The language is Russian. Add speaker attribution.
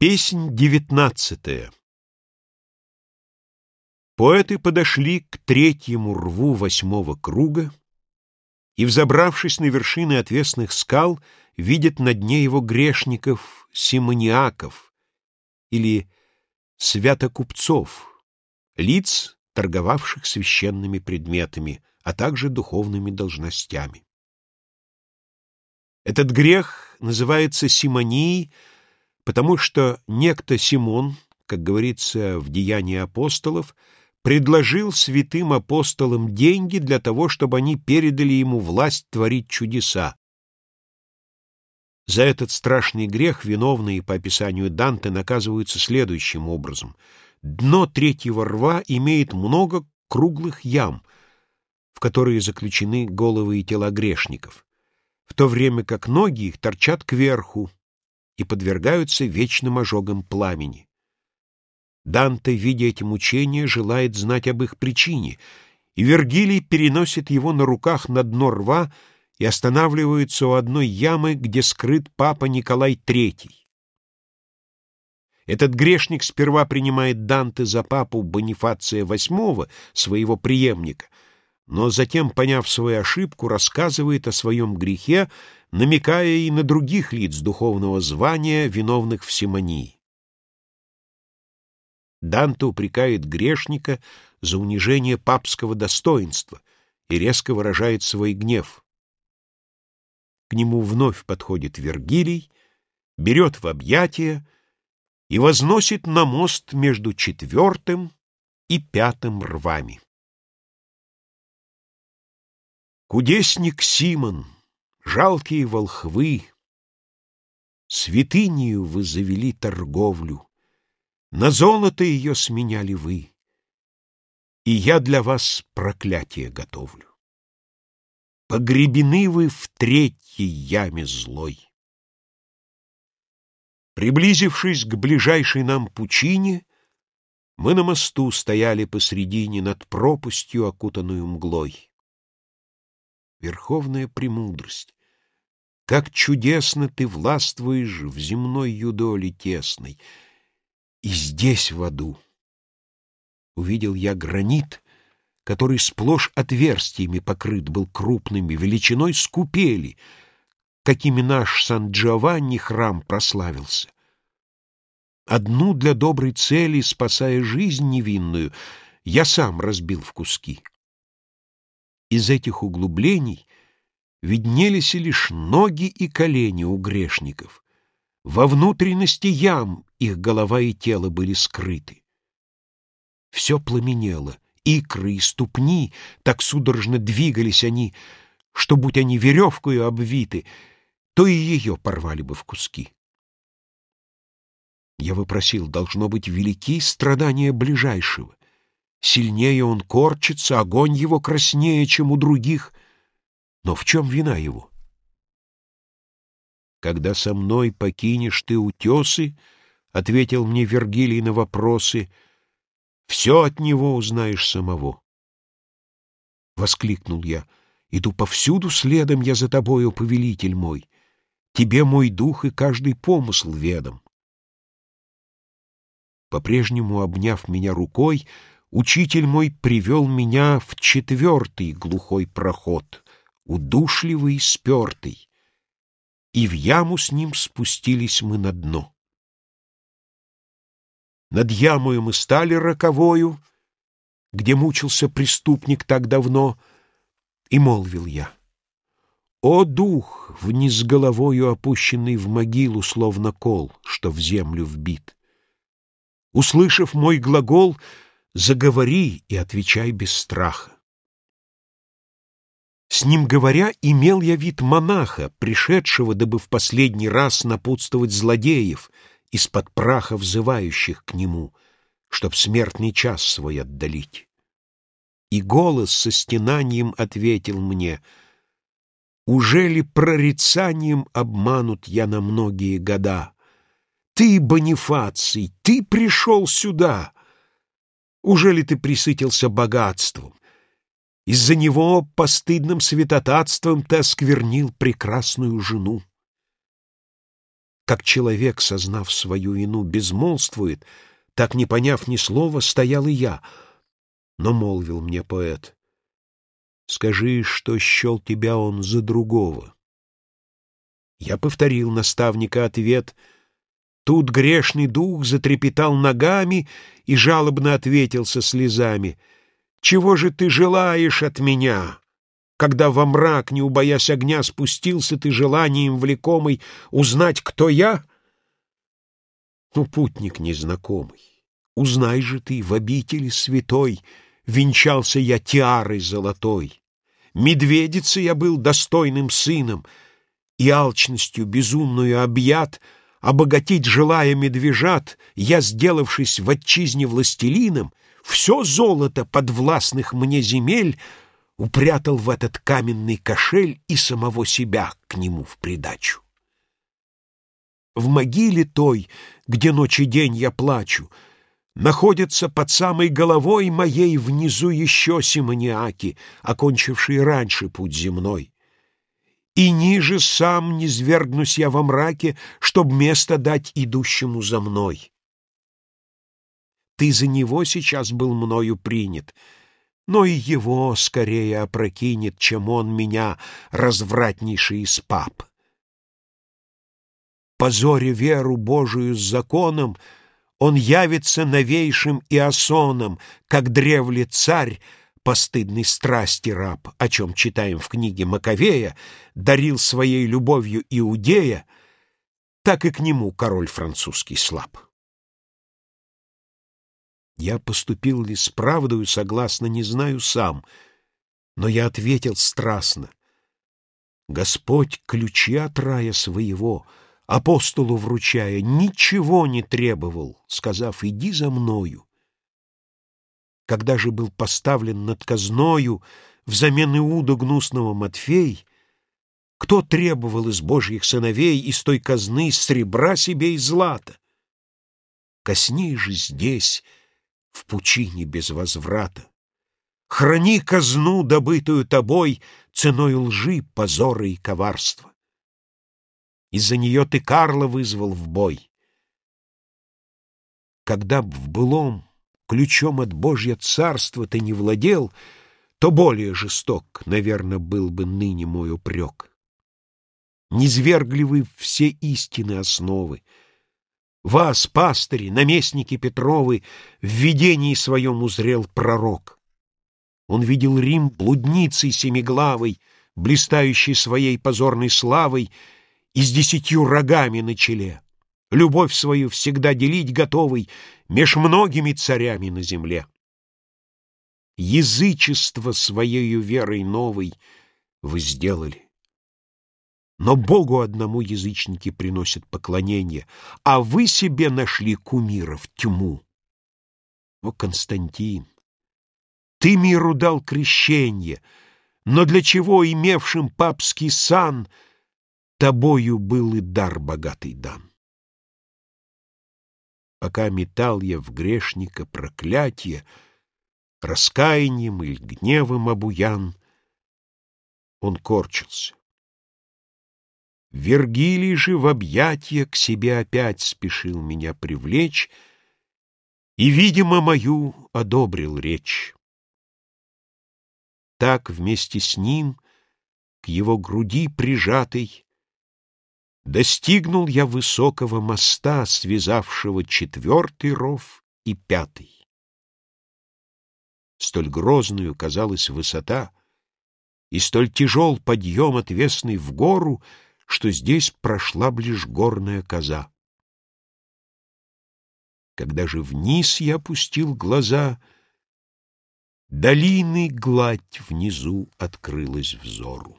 Speaker 1: Песнь девятнадцатая Поэты подошли к третьему рву восьмого круга и, взобравшись на вершины отвесных скал, видят на дне его грешников, симониаков или святокупцов, лиц, торговавших священными предметами, а также духовными должностями. Этот грех называется симонией, потому что некто Симон, как говорится в Деянии апостолов, предложил святым апостолам деньги для того, чтобы они передали ему власть творить чудеса. За этот страшный грех виновные по описанию Данте наказываются следующим образом. Дно третьего рва имеет много круглых ям, в которые заключены головы и тела грешников, в то время как ноги их торчат кверху, и подвергаются вечным ожогам пламени. Данте, видя эти мучения, желает знать об их причине, и Вергилий переносит его на руках на дно рва и останавливается у одной ямы, где скрыт папа Николай III. Этот грешник сперва принимает Данте за папу Бонифация VIII, своего преемника, но затем, поняв свою ошибку, рассказывает о своем грехе, намекая и на других лиц духовного звания, виновных в симонии. Данте упрекает грешника за унижение папского достоинства и резко выражает свой гнев. К нему вновь подходит Вергилий, берет в объятия и возносит на мост между четвертым и пятым рвами. Кудесник Симон — жалкие волхвы, Святынею вы завели торговлю, На золото ее сменяли вы, И я для вас проклятие готовлю. Погребены вы в третьей яме злой. Приблизившись к ближайшей нам пучине, Мы на мосту стояли посредине Над пропастью, окутанную мглой. Верховная премудрость, как чудесно ты властвуешь в земной юдоле тесной. И здесь, в аду, увидел я гранит, который сплошь отверстиями покрыт был крупными, величиной скупели, какими наш Сан-Джованни храм прославился. Одну для доброй цели, спасая жизнь невинную, я сам разбил в куски. Из этих углублений виднелись лишь ноги и колени у грешников. Во внутренности ям их голова и тело были скрыты. Все пламенело, икры и ступни, так судорожно двигались они, что, будь они веревкою обвиты, то и ее порвали бы в куски. Я вопросил, должно быть, велики страдания ближайшего. Сильнее он корчится, огонь его краснее, чем у других — но в чем вина его? «Когда со мной покинешь ты утесы, — ответил мне Вергилий на вопросы, — все от него узнаешь самого. Воскликнул я. «Иду повсюду следом я за тобою, повелитель мой. Тебе мой дух и каждый помысл ведом». По-прежнему обняв меня рукой, учитель мой привел меня в четвертый глухой проход удушливый и спертый, и в яму с ним спустились мы на дно. Над ямою мы стали роковою, где мучился преступник так давно, и молвил я. О, дух, вниз головою опущенный в могилу, словно кол, что в землю вбит! Услышав мой глагол, заговори и отвечай без страха. С ним говоря, имел я вид монаха, пришедшего, дабы в последний раз напутствовать злодеев, из-под праха взывающих к нему, чтоб смертный час свой отдалить. И голос со стенанием ответил мне, «Уже ли прорицанием обманут я на многие года? Ты, Бонифаций, ты пришел сюда! Уже ли ты присытился богатством? Из-за него постыдным святотатством ты осквернил прекрасную жену. Как человек, сознав свою вину, безмолвствует, так, не поняв ни слова, стоял и я. Но молвил мне поэт, «Скажи, что счел тебя он за другого». Я повторил наставника ответ. Тут грешный дух затрепетал ногами и жалобно ответил со слезами. «Чего же ты желаешь от меня?» Когда во мрак, не убоясь огня, спустился ты желанием влекомый узнать, кто я? Ну, путник незнакомый, узнай же ты, в обители святой Венчался я тиарой золотой. Медведицы я был достойным сыном, И алчностью безумную объят, Обогатить желая медвежат, Я, сделавшись в отчизне властелином, Все золото подвластных мне земель упрятал в этот каменный кошель и самого себя к нему в придачу. В могиле той, где ночь и день я плачу, находятся под самой головой моей внизу еще симониаки, окончившие раньше путь земной. И ниже сам не свергнусь я во мраке, чтоб место дать идущему за мной. Ты за него сейчас был мною принят — но и его скорее опрокинет, чем он меня, развратнейший из пап. Позоре веру Божию с законом, он явится новейшим Иосоном, как древле царь, постыдный страсти раб, о чем читаем в книге Маковея, дарил своей любовью Иудея, так и к нему король французский слаб. Я поступил ли с правдою, согласно, не знаю сам, но я ответил страстно. Господь ключи от рая своего, апостолу вручая, ничего не требовал, сказав «иди за мною». Когда же был поставлен над казною взамен Иуда гнусного Матфей, кто требовал из божьих сыновей из той казны сребра себе и злата? Косней же здесь — в пучине без возврата. Храни казну, добытую тобой, ценой лжи, позора и коварства. Из-за нее ты Карла вызвал в бой. Когда б в былом ключом от Божья царства ты не владел, то более жесток, наверное, был бы ныне мой упрек. Низвергли вы все истины основы, вас, пастыри, наместники Петровы, в видении своем узрел пророк. Он видел Рим блудницей семиглавой, блистающей своей позорной славой и с десятью рогами на челе, любовь свою всегда делить готовый меж многими царями на земле. Язычество своею верой новой вы сделали. Но Богу одному язычники приносят поклонение, а вы себе нашли кумиров тьму. О, Константин, ты миру дал крещение, но для чего имевшим папский сан тобою был и дар богатый дан? Пока метал я в грешника проклятие, раскаянием или гневом обуян, он корчился. Вергилий же в объятия к себе опять спешил меня привлечь и, видимо, мою одобрил речь. Так вместе с ним, к его груди прижатой, достигнул я высокого моста, связавшего четвертый ров и пятый. Столь грозную казалась высота, и столь тяжел подъем отвесный в гору — что здесь прошла ближ горная коза. Когда же вниз я опустил глаза, долины гладь внизу открылась взору.